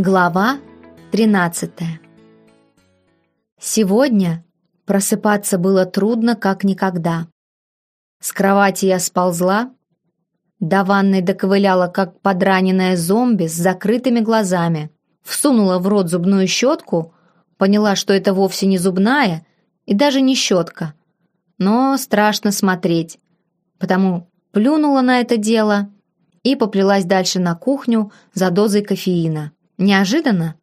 Глава 13 Сегодня просыпаться было трудно, как никогда. С кровати я сползла, до ванной доковыляла, как подраненная зомби с закрытыми глазами, всунула в рот зубную щетку, поняла, что это вовсе не зубная и даже не щетка. Но страшно смотреть, потому плюнула на это дело и поплелась дальше на кухню за дозой кофеина. Неожиданно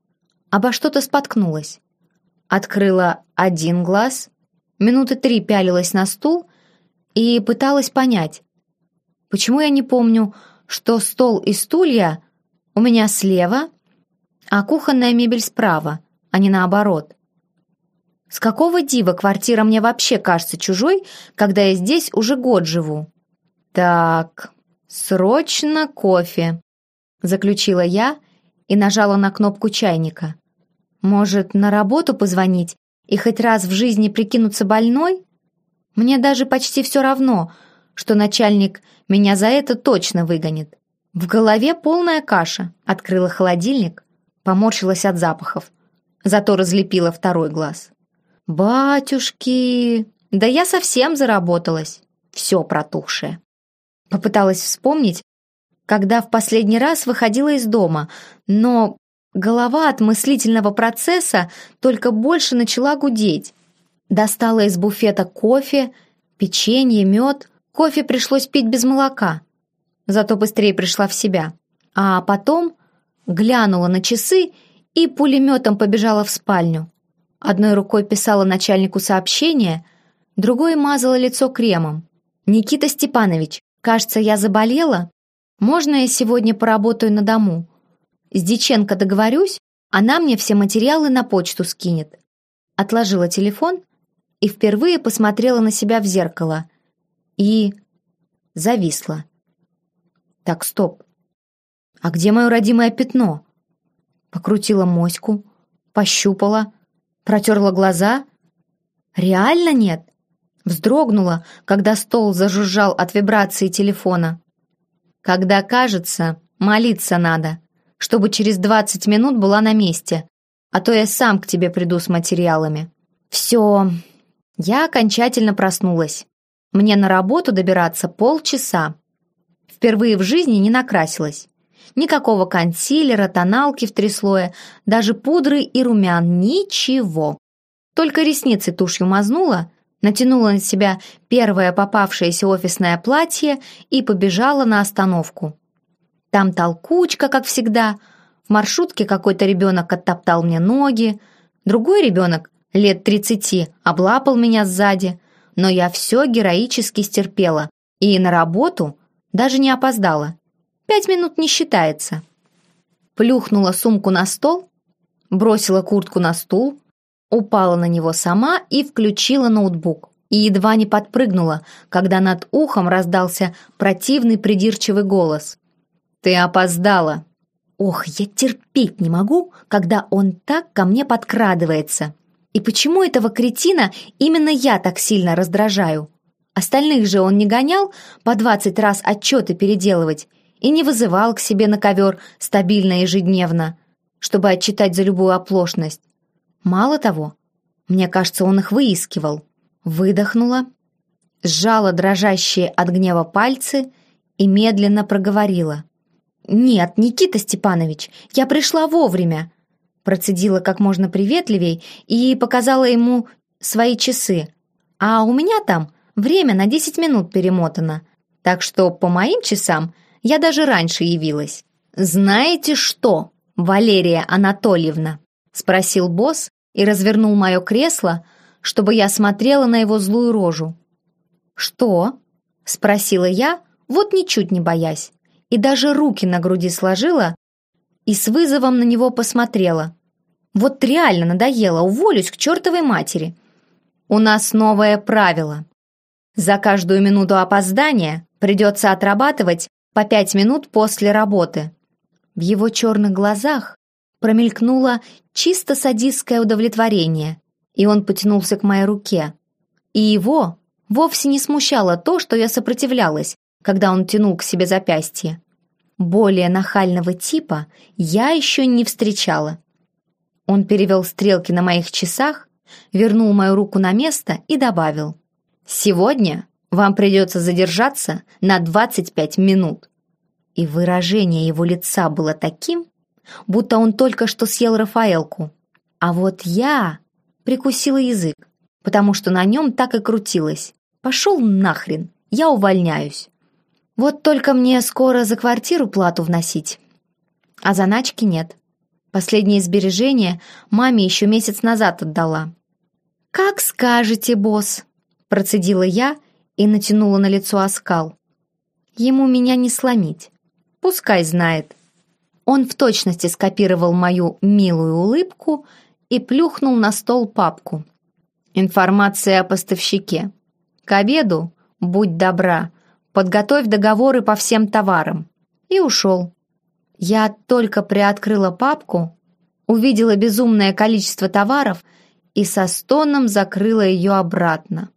обо что-то споткнулась. Открыла один глаз, минуты три пялилась на стул и пыталась понять, почему я не помню, что стол и стулья у меня слева, а кухонная мебель справа, а не наоборот. С какого дива квартира мне вообще кажется чужой, когда я здесь уже год живу? Так, срочно кофе, заключила я и нажала на кнопку чайника. Может, на работу позвонить и хоть раз в жизни прикинуться больной? Мне даже почти все равно, что начальник меня за это точно выгонит. В голове полная каша. Открыла холодильник, поморщилась от запахов. Зато разлепила второй глаз. «Батюшки! Да я совсем заработалась. Все протухшее». Попыталась вспомнить, когда в последний раз выходила из дома, но голова от мыслительного процесса только больше начала гудеть. Достала из буфета кофе, печенье, мед. Кофе пришлось пить без молока, зато быстрее пришла в себя. А потом глянула на часы и пулеметом побежала в спальню. Одной рукой писала начальнику сообщение, другой мазала лицо кремом. «Никита Степанович, кажется, я заболела? Можно я сегодня поработаю на дому? С Диченко договорюсь, она мне все материалы на почту скинет». Отложила телефон и впервые посмотрела на себя в зеркало. И зависла. «Так, стоп. А где мое родимое пятно?» Покрутила моську, пощупала, протерла глаза. «Реально нет?» Вздрогнула, когда стол зажужжал от вибрации телефона. Когда кажется, молиться надо, чтобы через двадцать минут была на месте, а то я сам к тебе приду с материалами. Все, я окончательно проснулась. Мне на работу добираться полчаса. Впервые в жизни не накрасилась. Никакого консилера, тоналки в три слоя, даже пудры и румян, ничего. Только ресницы тушью мазнула, натянула на себя первое попавшееся офисное платье и побежала на остановку. Там толкучка, как всегда. В маршрутке какой-то ребенок оттоптал мне ноги, другой ребенок, лет тридцати, облапал меня сзади, но я все героически стерпела и на работу даже не опоздала. Пять минут не считается. Плюхнула сумку на стол, бросила куртку на стул, упала на него сама и включила ноутбук. И едва не подпрыгнула, когда над ухом раздался противный придирчивый голос. «Ты опоздала!» Ох, я терпеть не могу, когда он так ко мне подкрадывается. И почему этого кретина именно я так сильно раздражаю? Остальных же он не гонял по двадцать раз отчеты переделывать и не вызывал к себе на ковер стабильно ежедневно, чтобы отчитать за любую оплошность. Мало того, мне кажется, он их выискивал. Выдохнула, сжала дрожащие от гнева пальцы и медленно проговорила. «Нет, Никита Степанович, я пришла вовремя!» Процедила как можно приветливей и показала ему свои часы. «А у меня там время на десять минут перемотано, так что по моим часам я даже раньше явилась». «Знаете что, Валерия Анатольевна?» — спросил босс, и развернул мое кресло, чтобы я смотрела на его злую рожу. «Что?» — спросила я, вот ничуть не боясь, и даже руки на груди сложила и с вызовом на него посмотрела. «Вот реально надоело, уволюсь к чертовой матери. У нас новое правило. За каждую минуту опоздания придется отрабатывать по пять минут после работы». В его черных глазах промелькнуло чисто садистское удовлетворение, и он потянулся к моей руке. И его вовсе не смущало то, что я сопротивлялась, когда он тянул к себе запястье. более нахального типа я еще не встречала. Он перевел стрелки на моих часах, вернул мою руку на место и добавил. «Сегодня вам придется задержаться на 25 минут». И выражение его лица было таким, будто он только что съел Рафаэлку. А вот я прикусила язык, потому что на нем так и крутилось. Пошел нахрен, я увольняюсь. Вот только мне скоро за квартиру плату вносить, а заначки нет. Последние сбережения маме еще месяц назад отдала. «Как скажете, босс», — процедила я и натянула на лицо оскал. Ему меня не сломить. Пускай знает. Он в точности скопировал мою милую улыбку и плюхнул на стол папку. Информация о поставщике. К обеду, будь добра, подготовь договоры по всем товарам. И ушел. Я только приоткрыла папку, увидела безумное количество товаров и со стоном закрыла ее обратно.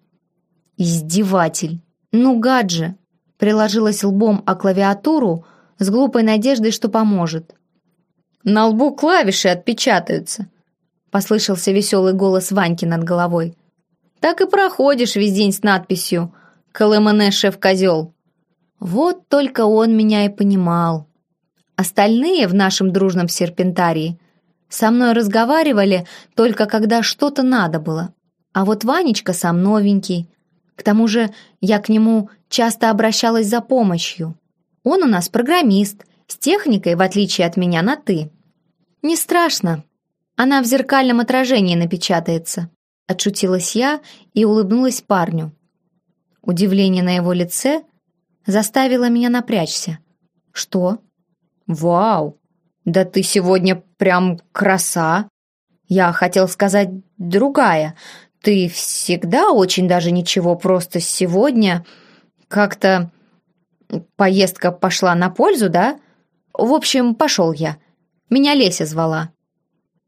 Издеватель. Ну, гадже. Приложилась лбом о клавиатуру с глупой надеждой, что поможет. На лбу клавиши отпечатаются. Послышался веселый голос Ваньки над головой. Так и проходишь весь день с надписью «КЛМН шеф-козел». Вот только он меня и понимал. Остальные в нашем дружном серпентарии со мной разговаривали только когда что-то надо было. А вот Ванечка сам новенький. К тому же я к нему часто обращалась за помощью. Он у нас программист, с техникой, в отличие от меня, на «ты». Не страшно, она в зеркальном отражении напечатается. Отшутилась я и улыбнулась парню. Удивление на его лице заставило меня напрячься. «Что?» «Вау! Да ты сегодня прям краса!» Я хотел сказать «другая». Ты всегда очень даже ничего, просто сегодня как-то поездка пошла на пользу, да? В общем, пошел я. Меня Леся звала.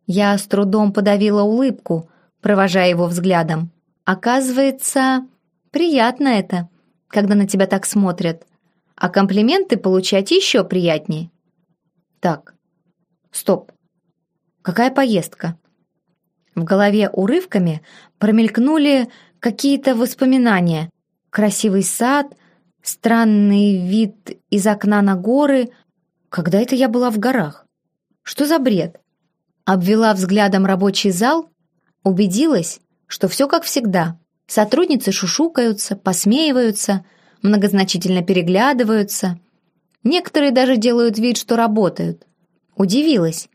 Я с трудом подавила улыбку, провожая его взглядом. Оказывается, приятно это, когда на тебя так смотрят. А комплименты получать еще приятнее. Так, стоп. Какая поездка? В голове урывками промелькнули какие-то воспоминания. Красивый сад, странный вид из окна на горы. Когда это я была в горах? Что за бред? Обвела взглядом рабочий зал, убедилась, что все как всегда. Сотрудницы шушукаются, посмеиваются, многозначительно переглядываются. Некоторые даже делают вид, что работают. Удивилась,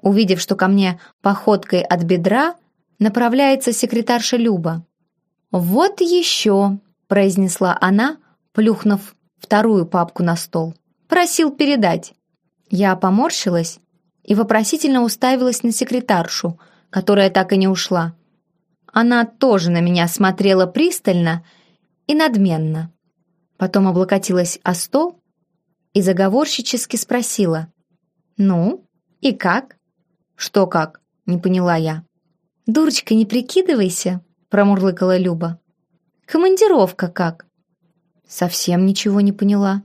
увидев, что ко мне походкой от бедра направляется секретарша Люба. «Вот еще», — произнесла она, плюхнув вторую папку на стол. «Просил передать». Я поморщилась и вопросительно уставилась на секретаршу, которая так и не ушла. Она тоже на меня смотрела пристально и надменно. Потом облокотилась о стол и заговорщически спросила. «Ну, и как?» «Что как?» — не поняла я. «Дурочка, не прикидывайся», — промурлыкала Люба. «Командировка как?» Совсем ничего не поняла.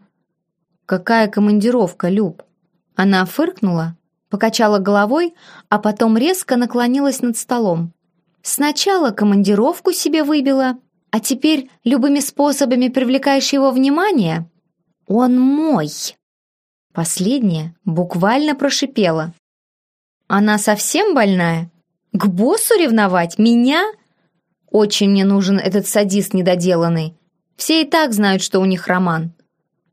«Какая командировка, Люб?» Она фыркнула покачала головой, а потом резко наклонилась над столом. Сначала командировку себе выбила, а теперь любыми способами привлекаешь его внимание? Он мой. Последняя буквально прошипела. Она совсем больная? К боссу ревновать? Меня? Очень мне нужен этот садист недоделанный. Все и так знают, что у них роман.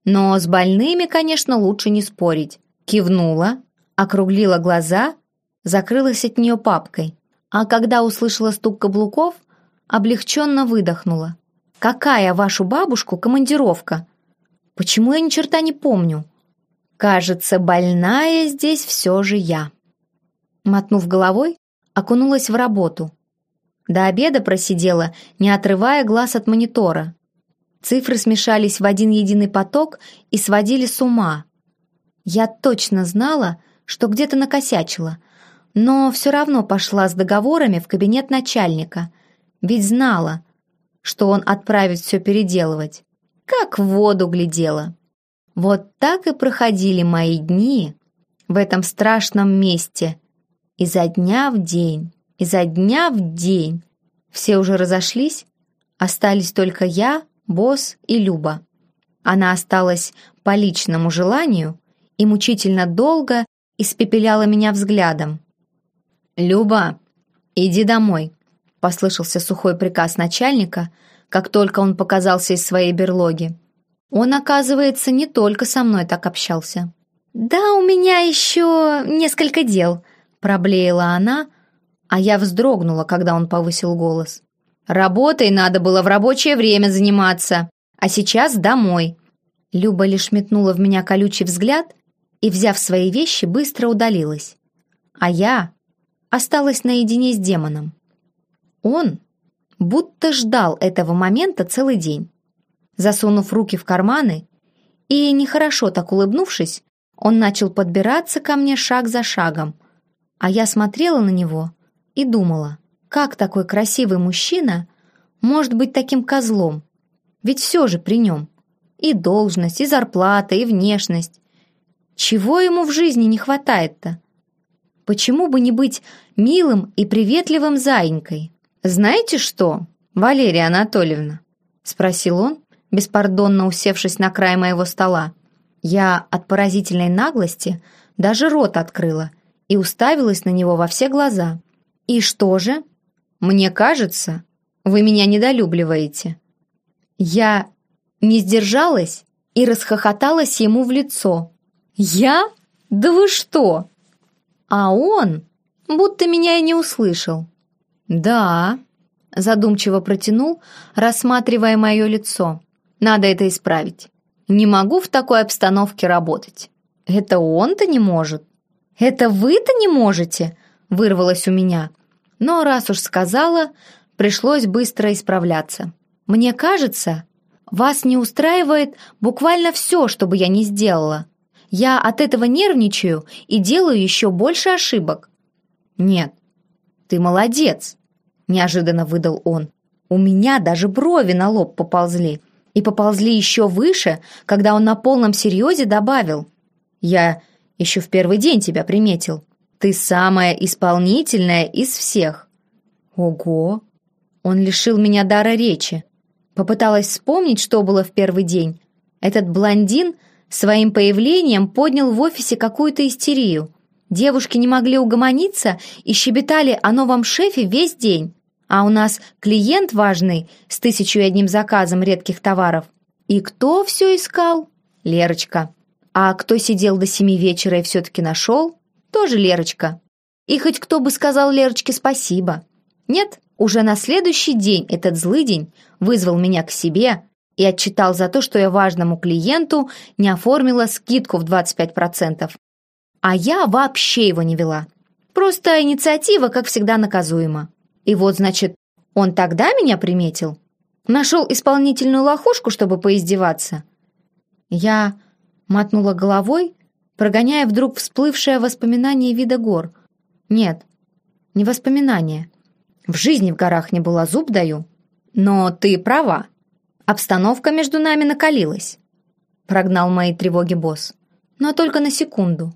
Но с больными, конечно, лучше не спорить. Кивнула, округлила глаза, закрылась от нее папкой, а когда услышала стук каблуков, облегченно выдохнула. «Какая вашу бабушку командировка? Почему я ни черта не помню? Кажется, больная здесь все же я». Мотнув головой, окунулась в работу. До обеда просидела, не отрывая глаз от монитора. Цифры смешались в один единый поток и сводили с ума. Я точно знала, что где-то накосячила, но все равно пошла с договорами в кабинет начальника, ведь знала, что он отправит все переделывать. Как в воду глядела. Вот так и проходили мои дни в этом страшном месте. Изо дня в день, изо дня в день. Все уже разошлись, остались только я, босс и Люба. Она осталась по личному желанию и мучительно долго испепеляла меня взглядом. «Люба, иди домой», — послышался сухой приказ начальника, как только он показался из своей берлоги. Он, оказывается, не только со мной так общался. «Да, у меня еще несколько дел», — проблеяла она, а я вздрогнула, когда он повысил голос. «Работой надо было в рабочее время заниматься, а сейчас домой». Люба лишь метнула в меня колючий взгляд и, взяв свои вещи, быстро удалилась. А я осталась наедине с демоном. Он будто ждал этого момента целый день. Засунув руки в карманы и, нехорошо так улыбнувшись, он начал подбираться ко мне шаг за шагом, а я смотрела на него и думала, как такой красивый мужчина может быть таким козлом? Ведь все же при нем. И должность, и зарплата, и внешность. Чего ему в жизни не хватает-то? Почему бы не быть милым и приветливым заинькой? «Знаете что, Валерия Анатольевна?» — спросил он, беспардонно усевшись на край моего стола. Я от поразительной наглости даже рот открыла и уставилась на него во все глаза. «И что же? Мне кажется, вы меня недолюбливаете». Я не сдержалась и расхохоталась ему в лицо. «Я? Да вы что?» А он будто меня и не услышал. «Да», — задумчиво протянул, рассматривая мое лицо. «Надо это исправить. Не могу в такой обстановке работать». «Это он-то не может?» «Это вы-то не можете?» — вырвалось у меня. Но раз уж сказала, пришлось быстро исправляться. «Мне кажется, вас не устраивает буквально все, что бы я не сделала. Я от этого нервничаю и делаю еще больше ошибок». «Нет, ты молодец», — неожиданно выдал он. «У меня даже брови на лоб поползли. И поползли еще выше, когда он на полном серьезе добавил. Я еще в первый день тебя приметил. Ты самая исполнительная из всех». «Ого!» Он лишил меня дара речи. Попыталась вспомнить, что было в первый день. Этот блондин своим появлением поднял в офисе какую-то истерию. Девушки не могли угомониться и щебетали о новом шефе весь день. А у нас клиент важный с тысячу и одним заказом редких товаров. И кто все искал? Лерочка. А кто сидел до семи вечера и все-таки нашел? Тоже Лерочка. И хоть кто бы сказал Лерочке спасибо. Нет, уже на следующий день этот злый день вызвал меня к себе и отчитал за то, что я важному клиенту не оформила скидку в 25%. А я вообще его не вела. Просто инициатива, как всегда, наказуема. И вот, значит, он тогда меня приметил? Нашел исполнительную лохушку, чтобы поиздеваться? Я мотнула головой, прогоняя вдруг всплывшее воспоминание вида гор. Нет, не воспоминание. В жизни в горах не было, зуб даю. Но ты права. Обстановка между нами накалилась. Прогнал мои тревоги босс. Но только на секунду.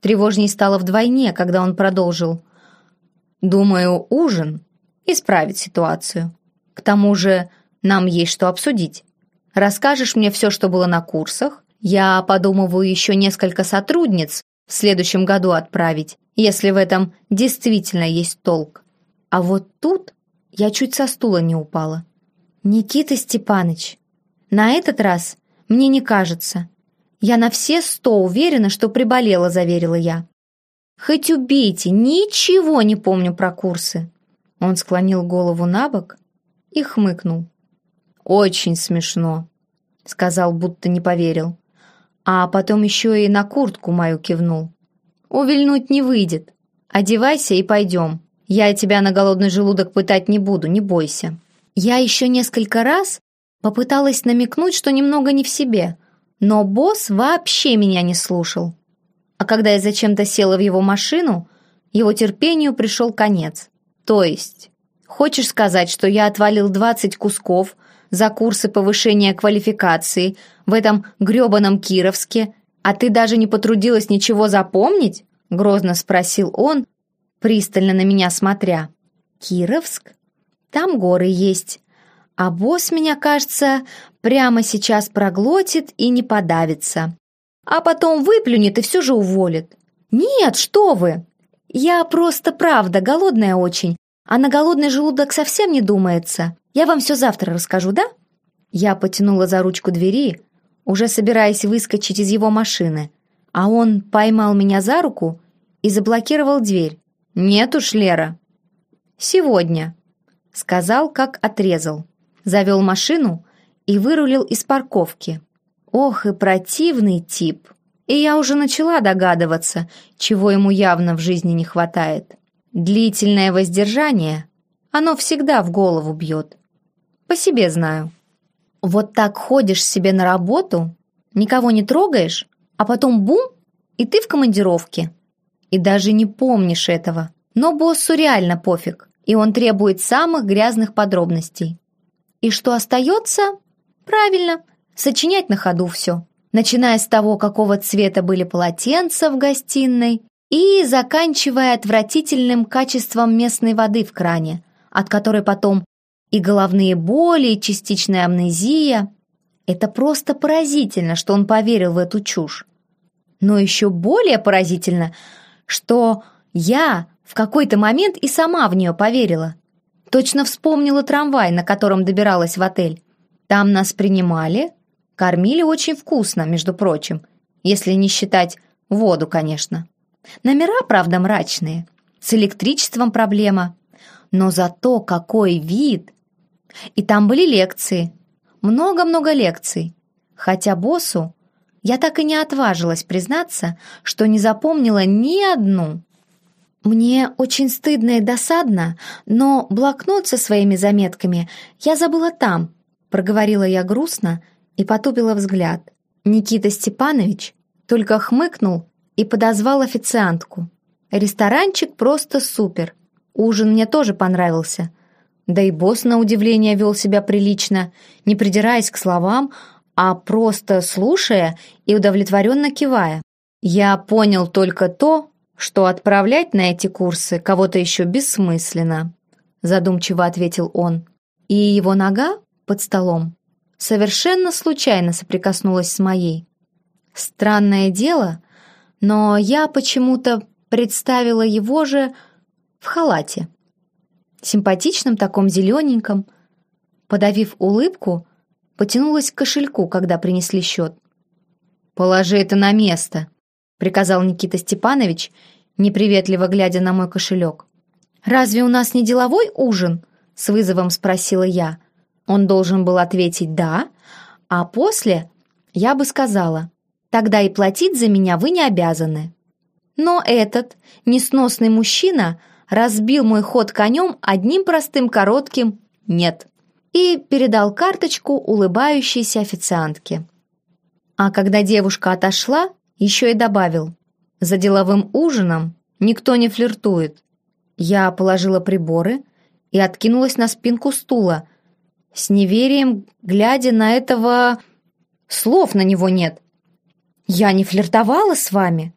Тревожней стало вдвойне, когда он продолжил. Думаю, ужин исправит ситуацию. К тому же нам есть что обсудить. Расскажешь мне все, что было на курсах? Я подумываю еще несколько сотрудниц в следующем году отправить, если в этом действительно есть толк. А вот тут я чуть со стула не упала. «Никита Степаныч, на этот раз мне не кажется. Я на все сто уверена, что приболела», — заверила я. «Хоть убейте, ничего не помню про курсы». Он склонил голову на бок и хмыкнул. «Очень смешно», — сказал, будто не поверил. А потом еще и на куртку мою кивнул. «Увильнуть не выйдет. Одевайся и пойдем». Я тебя на голодный желудок пытать не буду, не бойся». Я еще несколько раз попыталась намекнуть, что немного не в себе, но босс вообще меня не слушал. А когда я зачем-то села в его машину, его терпению пришел конец. То есть, хочешь сказать, что я отвалил 20 кусков за курсы повышения квалификации в этом грёбаном Кировске, а ты даже не потрудилась ничего запомнить?» — грозно спросил он, пристально на меня смотря. «Кировск? Там горы есть. А босс меня, кажется, прямо сейчас проглотит и не подавится. А потом выплюнет и все же уволит. Нет, что вы! Я просто правда голодная очень, а на голодный желудок совсем не думается. Я вам все завтра расскажу, да?» Я потянула за ручку двери, уже собираясь выскочить из его машины, а он поймал меня за руку и заблокировал дверь. «Нет уж, Лера». «Сегодня», — сказал, как отрезал. Завел машину и вырулил из парковки. Ох и противный тип. И я уже начала догадываться, чего ему явно в жизни не хватает. Длительное воздержание, оно всегда в голову бьет. По себе знаю. Вот так ходишь себе на работу, никого не трогаешь, а потом бум, и ты в командировке. И даже не помнишь этого. Но боссу реально пофиг, и он требует самых грязных подробностей. И что остается? Правильно, сочинять на ходу все. Начиная с того, какого цвета были полотенца в гостиной, и заканчивая отвратительным качеством местной воды в кране, от которой потом и головные боли, и частичная амнезия. Это просто поразительно, что он поверил в эту чушь. Но еще более поразительно, что я в какой-то момент и сама в нее поверила. Точно вспомнила трамвай, на котором добиралась в отель. Там нас принимали, кормили очень вкусно, между прочим, если не считать воду, конечно. Номера, правда, мрачные, с электричеством проблема, но зато какой вид! И там были лекции, много-много лекций, хотя боссу я так и не отважилась признаться, что не запомнила ни одну. Мне очень стыдно и досадно, но блокнот со своими заметками я забыла там, проговорила я грустно и потупила взгляд. Никита Степанович только хмыкнул и подозвал официантку. Ресторанчик просто супер. Ужин мне тоже понравился. Да и босс, на удивление, вел себя прилично, не придираясь к словам, а просто слушая и удовлетворенно кивая. Я понял только то, что отправлять на эти курсы кого-то еще бессмысленно, задумчиво ответил он. И его нога под столом совершенно случайно соприкоснулась с моей. Странное дело, но я почему-то представила его же в халате. Симпатичном таком зелененьком. Подавив улыбку, потянулась к кошельку, когда принесли счет. «Положи это на место», — приказал Никита Степанович, неприветливо глядя на мой кошелек. «Разве у нас не деловой ужин?» — с вызовом спросила я. Он должен был ответить «да», а после я бы сказала «тогда и платить за меня вы не обязаны». Но этот несносный мужчина разбил мой ход конем одним простым коротким «нет» и передал карточку улыбающейся официантке. А когда девушка отошла, еще и добавил «За деловым ужином никто не флиртует». Я положила приборы и откинулась на спинку стула, с неверием глядя на этого... Слов на него нет. «Я не флиртовала с вами».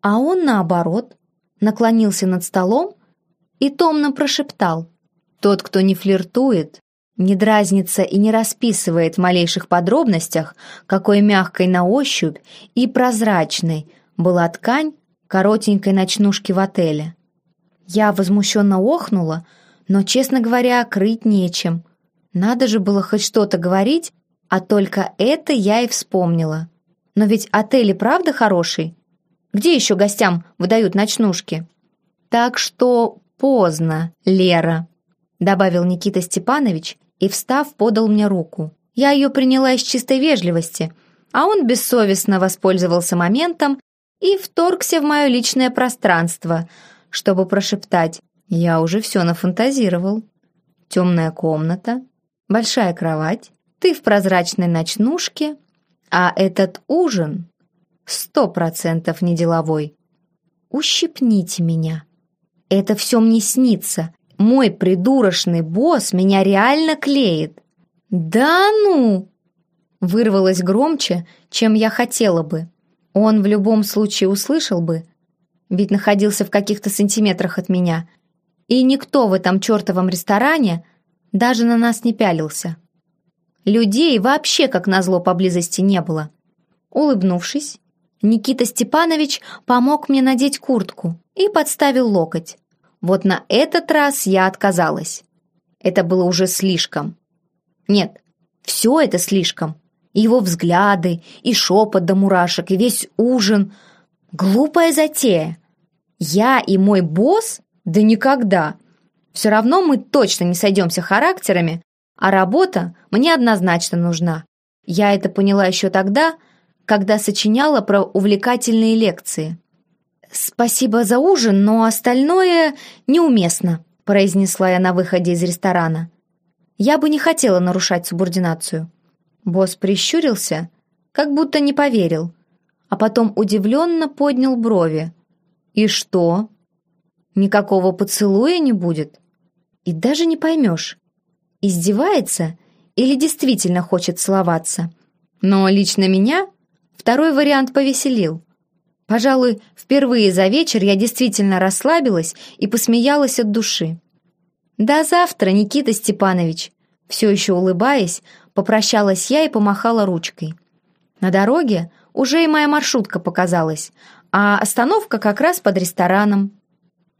А он, наоборот, наклонился над столом и томно прошептал. «Тот, кто не флиртует, не дразнится и не расписывает в малейших подробностях, какой мягкой на ощупь и прозрачной была ткань коротенькой ночнушки в отеле. Я возмущенно охнула, но, честно говоря, крыть нечем. Надо же было хоть что-то говорить, а только это я и вспомнила. Но ведь отель и правда хороший. Где еще гостям выдают ночнушки? Так что поздно, Лера, добавил Никита Степанович и, встав, подал мне руку. Я ее приняла из чистой вежливости, а он бессовестно воспользовался моментом и вторгся в мое личное пространство, чтобы прошептать «Я уже все нафантазировал». Темная комната, большая кровать, ты в прозрачной ночнушке, а этот ужин сто процентов не деловой. Ущипните меня. Это все мне снится, мой придурочный босс меня реально клеит. «Да ну!» Вырвалось громче, чем я хотела бы. Он в любом случае услышал бы, ведь находился в каких-то сантиметрах от меня, и никто в этом чертовом ресторане даже на нас не пялился. Людей вообще, как назло, поблизости не было. Улыбнувшись, Никита Степанович помог мне надеть куртку и подставил локоть. Вот на этот раз я отказалась. Это было уже слишком. Нет, все это слишком. Его взгляды, и шепот до мурашек, и весь ужин. Глупая затея. Я и мой босс? Да никогда. Все равно мы точно не сойдемся характерами, а работа мне однозначно нужна. Я это поняла еще тогда, когда сочиняла про увлекательные лекции. «Спасибо за ужин, но остальное неуместно», произнесла я на выходе из ресторана. Я бы не хотела нарушать субординацию. Босс прищурился, как будто не поверил, а потом удивленно поднял брови. «И что? Никакого поцелуя не будет?» И даже не поймешь, издевается или действительно хочет целоваться. Но лично меня второй вариант повеселил. Пожалуй, впервые за вечер я действительно расслабилась и посмеялась от души. «До завтра, Никита Степанович!» Все еще улыбаясь, попрощалась я и помахала ручкой. На дороге уже и моя маршрутка показалась, а остановка как раз под рестораном.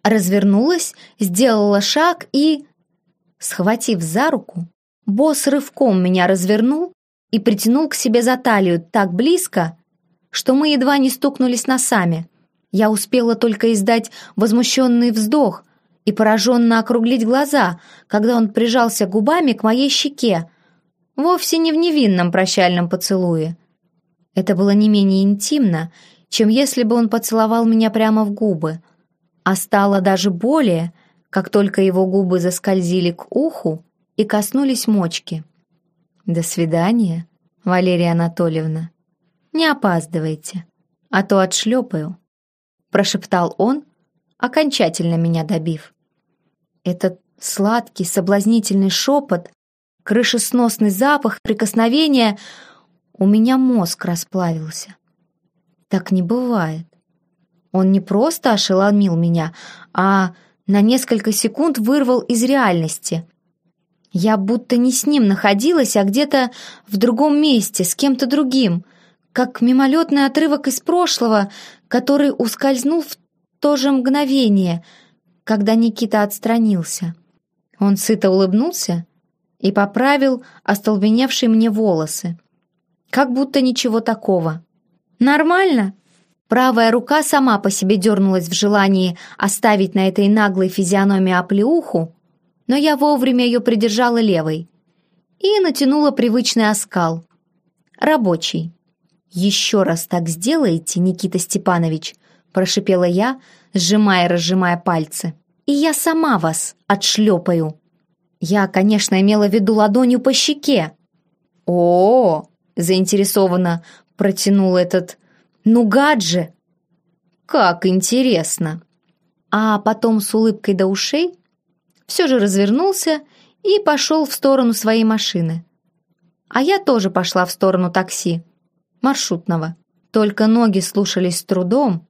Развернулась, сделала шаг и... Схватив за руку, босс рывком меня развернул и притянул к себе за талию так близко, что мы едва не стукнулись носами. Я успела только издать возмущенный вздох и пораженно округлить глаза, когда он прижался губами к моей щеке, вовсе не в невинном прощальном поцелуе. Это было не менее интимно, чем если бы он поцеловал меня прямо в губы, а стало даже более, как только его губы заскользили к уху и коснулись мочки. «До свидания, Валерия Анатольевна. Не опаздывайте, а то отшлепаю», прошептал он, окончательно меня добив. Этот сладкий, соблазнительный шепот, крышесносный запах, прикосновения — у меня мозг расплавился. Так не бывает. Он не просто ошеломил меня, а на несколько секунд вырвал из реальности. Я будто не с ним находилась, а где-то в другом месте, с кем-то другим, как мимолетный отрывок из прошлого, который ускользнул в то же мгновение, когда Никита отстранился. Он сыто улыбнулся и поправил остолбеневшие мне волосы. Как будто ничего такого. «Нормально?» Правая рука сама по себе дернулась в желании оставить на этой наглой физиономии оплеуху, но я вовремя ее придержала левой и натянула привычный оскал. Рабочий. «Еще раз так сделаете, Никита Степанович», прошипела я, сжимая и разжимая пальцы. «И я сама вас отшлепаю». Я, конечно, имела в виду ладонью по щеке. «О-о-о!» заинтересованно протянул этот ну, гадже! Как интересно! А потом с улыбкой до ушей все же развернулся и пошел в сторону своей машины. А я тоже пошла в сторону такси, маршрутного. Только ноги слушались с трудом.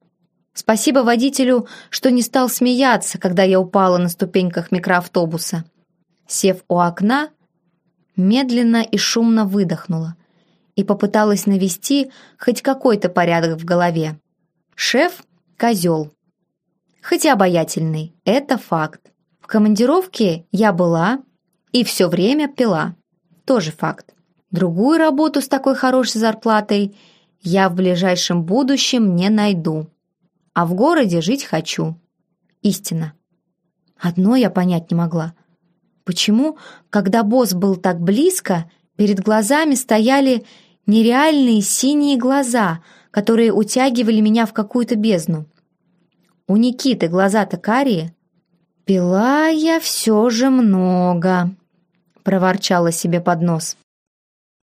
Спасибо водителю, что не стал смеяться, когда я упала на ступеньках микроавтобуса. Сев у окна, медленно и шумно выдохнула и попыталась навести хоть какой-то порядок в голове. Шеф – козел. Хоть и обаятельный, это факт. В командировке я была и все время пила. Тоже факт. Другую работу с такой хорошей зарплатой я в ближайшем будущем не найду. А в городе жить хочу. Истина. Одно я понять не могла. Почему, когда босс был так близко, перед глазами стояли нереальные синие глаза, которые утягивали меня в какую-то бездну. У Никиты глаза-то карие. «Пила я все же много», — проворчала себе под нос.